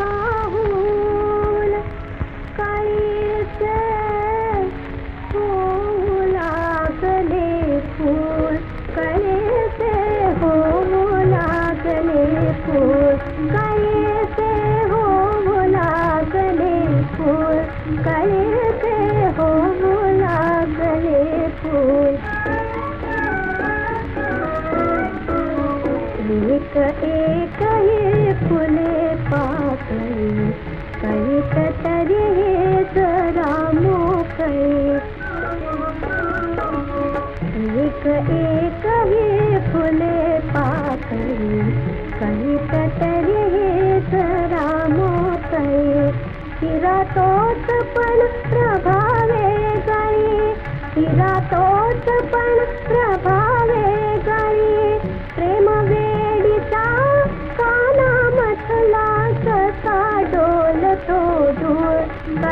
हाँ एक एक फुले पाकळी काही तरी हे जरा मोकळे एक एक फुले पाकळी काही तरी हे जरा मोकळे हिरा तोच पण प्रभावे गाई हिरा तोच पण प्रभावे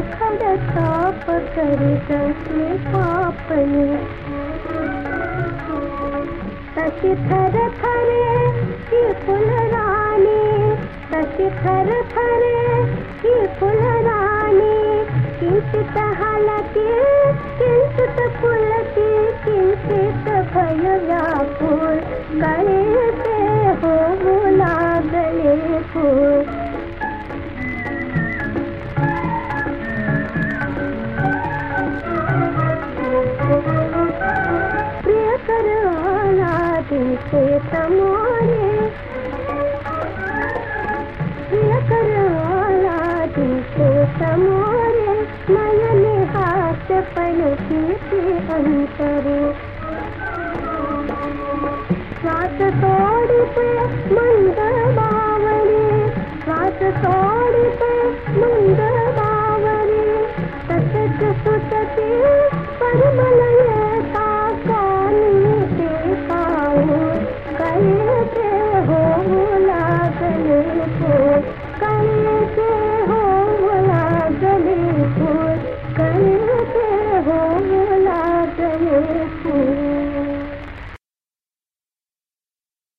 उखड ताप करीत पापने तशी थर थरे ही फुलराणी तशी थर थरे ही फुलराणी किंचित हालती किंचित फुलती किंचित भय व्याकुळ कैसे हो लागले फूल दिसे समोरे प्रिय करवाला दिसे समोरे नयने हात पण किती अंतरे। श्वास तोडी पे मंद बावरे। श्वास तोडी पे मंद बावरे। तसेच सुटते परमलय Thank you.